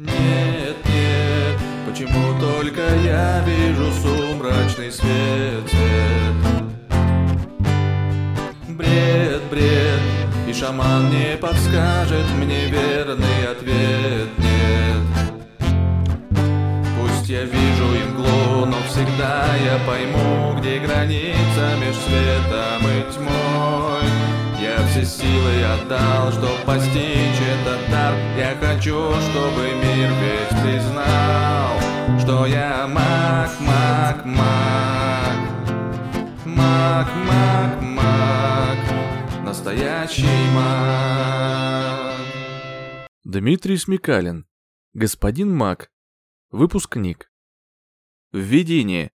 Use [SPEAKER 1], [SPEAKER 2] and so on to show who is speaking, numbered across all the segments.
[SPEAKER 1] Нет, нет, почему только я вижу сумрачный свет, свет? Бред, бред, и шаман не подскажет мне верный ответ, нет Пусть я вижу имглу, но всегда я пойму, где граница между светом и тьмой все силы отдал, чтоб постичь этот дар Я хочу, чтобы мир весь признал, что я маг, маг, маг Маг, маг, маг, настоящий маг.
[SPEAKER 2] Дмитрий Смекалин. Господин Мак. Выпускник. Введение.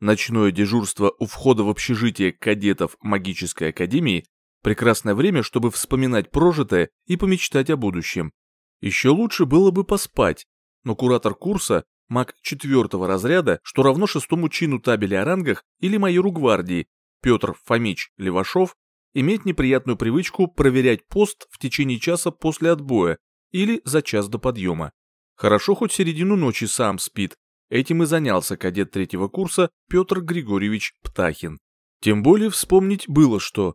[SPEAKER 2] Ночное дежурство у входа в общежитие кадетов магической академии – прекрасное время, чтобы вспоминать прожитое и помечтать о будущем. Еще лучше было бы поспать, но куратор курса маг четвертого разряда, что равно шестому чину табеля о рангах или майору гвардии, Петр Фомич Левашов, имеет неприятную привычку проверять пост в течение часа после отбоя или за час до подъема. Хорошо хоть середину ночи сам спит. Этим и занялся кадет третьего курса Петр Григорьевич Птахин. Тем более вспомнить было что.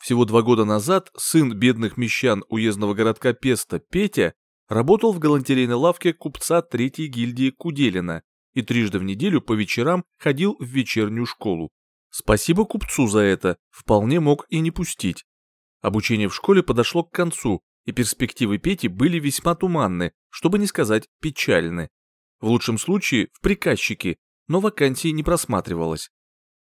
[SPEAKER 2] Всего два года назад сын бедных мещан уездного городка Песта Петя работал в галантерейной лавке купца третьей гильдии Куделина и трижды в неделю по вечерам ходил в вечернюю школу. Спасибо купцу за это, вполне мог и не пустить. Обучение в школе подошло к концу, и перспективы Пети были весьма туманны, чтобы не сказать печальны. В лучшем случае в приказчике, но вакансии не просматривалось.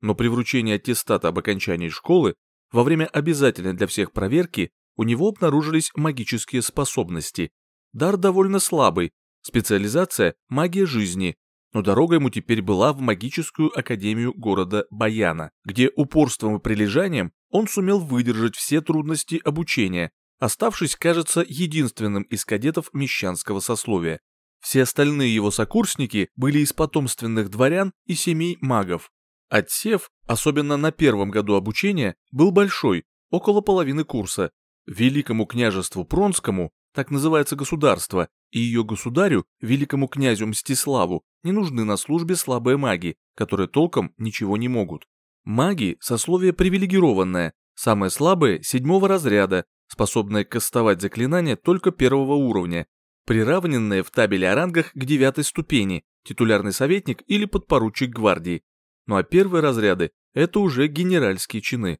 [SPEAKER 2] Но при вручении аттестата об окончании школы, во время обязательной для всех проверки, у него обнаружились магические способности. Дар довольно слабый, специализация – магия жизни, но дорога ему теперь была в магическую академию города Баяна, где упорством и прилежанием он сумел выдержать все трудности обучения, оставшись, кажется, единственным из кадетов мещанского сословия. Все остальные его сокурсники были из потомственных дворян и семей магов. Отсев, особенно на первом году обучения, был большой, около половины курса. Великому княжеству Пронскому так называется государство, и ее государю, великому князю Мстиславу, не нужны на службе слабые маги, которые толком ничего не могут. Маги – сословие привилегированное, самые слабые – седьмого разряда, способные кастовать заклинания только первого уровня, приравненные в табеле о рангах к девятой ступени, титулярный советник или подпоручик гвардии. Ну а первые разряды – это уже генеральские чины.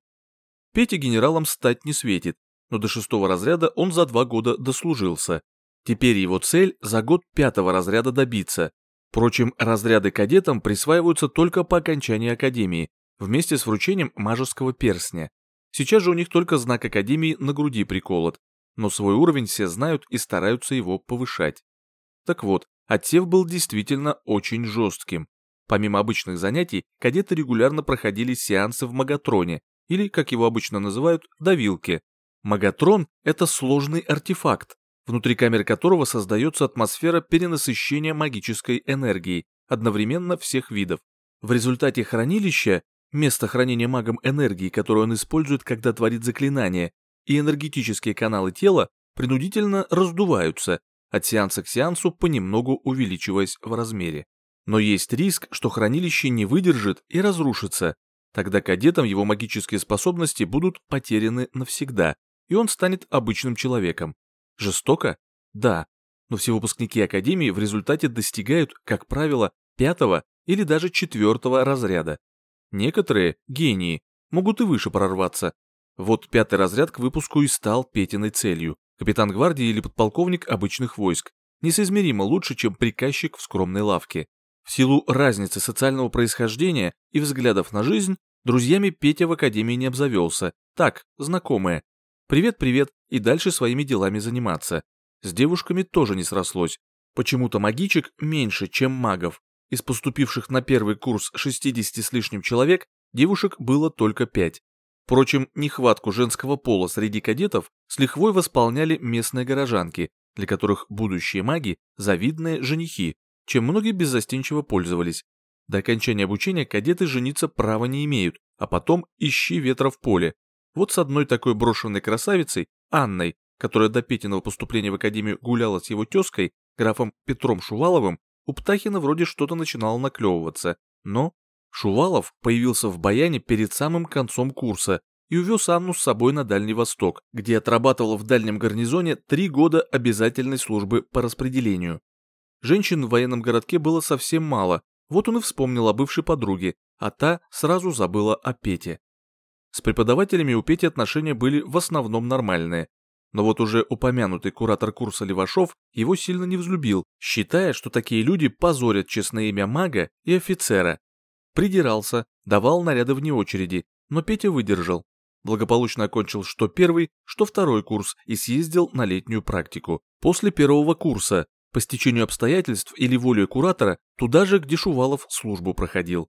[SPEAKER 2] Пете генералом стать не светит, но до шестого разряда он за два года дослужился. Теперь его цель за год пятого разряда добиться. Впрочем, разряды кадетам присваиваются только по окончании академии, вместе с вручением мажеского перстня. Сейчас же у них только знак академии на груди приколот, но свой уровень все знают и стараются его повышать. Так вот, отсев был действительно очень жестким. Помимо обычных занятий, кадеты регулярно проходили сеансы в Магатроне, или, как его обычно называют, давилке, Магатрон – это сложный артефакт, внутри камеры которого создается атмосфера перенасыщения магической энергии, одновременно всех видов. В результате хранилища, место хранения магом энергии, которую он использует, когда творит заклинание, и энергетические каналы тела принудительно раздуваются, от сеанса к сеансу понемногу увеличиваясь в размере. Но есть риск, что хранилище не выдержит и разрушится, тогда кадетам его магические способности будут потеряны навсегда, и он станет обычным человеком. Жестоко? Да, но все выпускники Академии в результате достигают, как правило, пятого или даже четвертого разряда. Некоторые, гении, могут и выше прорваться. Вот пятый разряд к выпуску и стал Петиной целью. Капитан гвардии или подполковник обычных войск. Несоизмеримо лучше, чем приказчик в скромной лавке. В силу разницы социального происхождения и взглядов на жизнь, друзьями Петя в Академии не обзавелся. Так, знакомые. Привет-привет, и дальше своими делами заниматься. С девушками тоже не срослось. Почему-то магичек меньше, чем магов. Из поступивших на первый курс 60 с лишним человек, девушек было только 5. Впрочем, нехватку женского пола среди кадетов с лихвой восполняли местные горожанки, для которых будущие маги – завидные женихи, чем многие беззастенчиво пользовались. До окончания обучения кадеты жениться права не имеют, а потом ищи ветра в поле, вот с одной такой брошенной красавицей, Анной, которая до Петиного поступления в академию гуляла с его тезкой, графом Петром Шуваловым, у Птахина вроде что-то начинало наклевываться, но Шувалов появился в Баяне перед самым концом курса и увез Анну с собой на Дальний Восток, где отрабатывал в дальнем гарнизоне три года обязательной службы по распределению. Женщин в военном городке было совсем мало, вот он и вспомнил о бывшей подруге, а та сразу забыла о Пете. С преподавателями у Пети отношения были в основном нормальные, но вот уже упомянутый куратор курса Левашов его сильно не взлюбил, считая, что такие люди позорят честное имя мага и офицера. Придирался, давал наряды вне очереди, но Петя выдержал. Благополучно окончил что первый, что второй курс и съездил на летнюю практику. После первого курса, по стечению обстоятельств или волей куратора, туда же, где Шувалов службу проходил.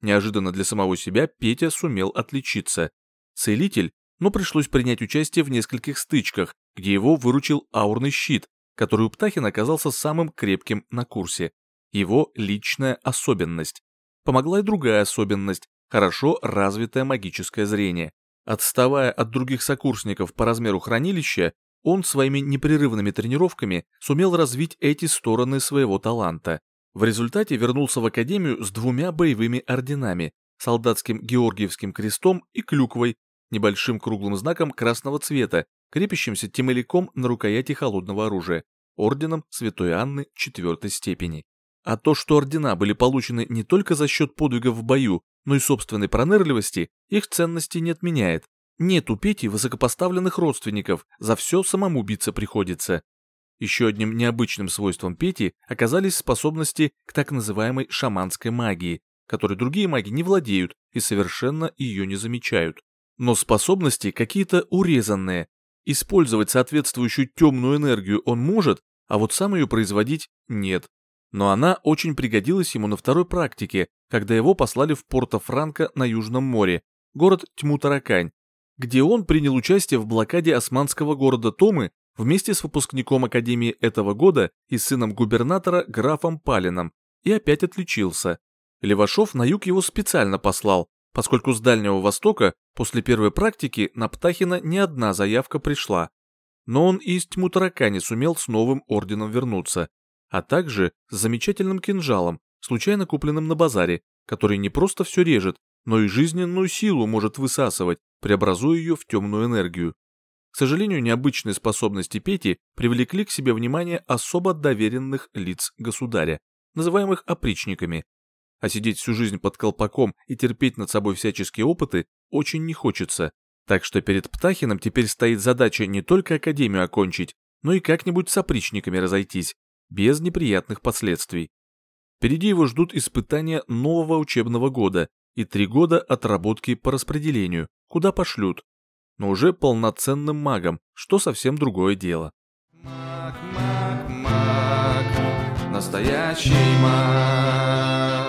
[SPEAKER 2] Неожиданно для самого себя Петя сумел отличиться. Целитель но пришлось принять участие в нескольких стычках, где его выручил аурный щит, который у Птахина оказался самым крепким на курсе. Его личная особенность. Помогла и другая особенность – хорошо развитое магическое зрение. Отставая от других сокурсников по размеру хранилища, он своими непрерывными тренировками сумел развить эти стороны своего таланта. В результате вернулся в академию с двумя боевыми орденами – солдатским Георгиевским крестом и клюквой, небольшим круглым знаком красного цвета, крепящимся темеляком на рукояти холодного оружия, орденом Святой Анны четвертой степени. А то, что ордена были получены не только за счет подвигов в бою, но и собственной пронырливости, их ценности не отменяет. Нет у Пети высокопоставленных родственников, за все самому биться приходится. Еще одним необычным свойством Пети оказались способности к так называемой шаманской магии, которой другие маги не владеют и совершенно ее не замечают но способности какие-то урезанные. Использовать соответствующую темную энергию он может, а вот сам ее производить нет. Но она очень пригодилась ему на второй практике, когда его послали в Порто-Франко на Южном море, город Тьму-Таракань, где он принял участие в блокаде османского города Томы вместе с выпускником академии этого года и сыном губернатора графом Палином, и опять отличился. Левашов на юг его специально послал, поскольку с Дальнего Востока после первой практики на Птахина ни одна заявка пришла. Но он и из тьму таракани сумел с новым орденом вернуться, а также с замечательным кинжалом, случайно купленным на базаре, который не просто все режет, но и жизненную силу может высасывать, преобразуя ее в темную энергию. К сожалению, необычные способности Пети привлекли к себе внимание особо доверенных лиц государя, называемых опричниками, а сидеть всю жизнь под колпаком и терпеть над собой всяческие опыты очень не хочется. Так что перед Птахиным теперь стоит задача не только академию окончить, но и как-нибудь с опричниками разойтись, без неприятных последствий. Впереди его ждут испытания нового учебного года и три года отработки по распределению, куда пошлют, но уже полноценным магом, что совсем другое дело.
[SPEAKER 1] Маг, маг, маг, настоящий маг.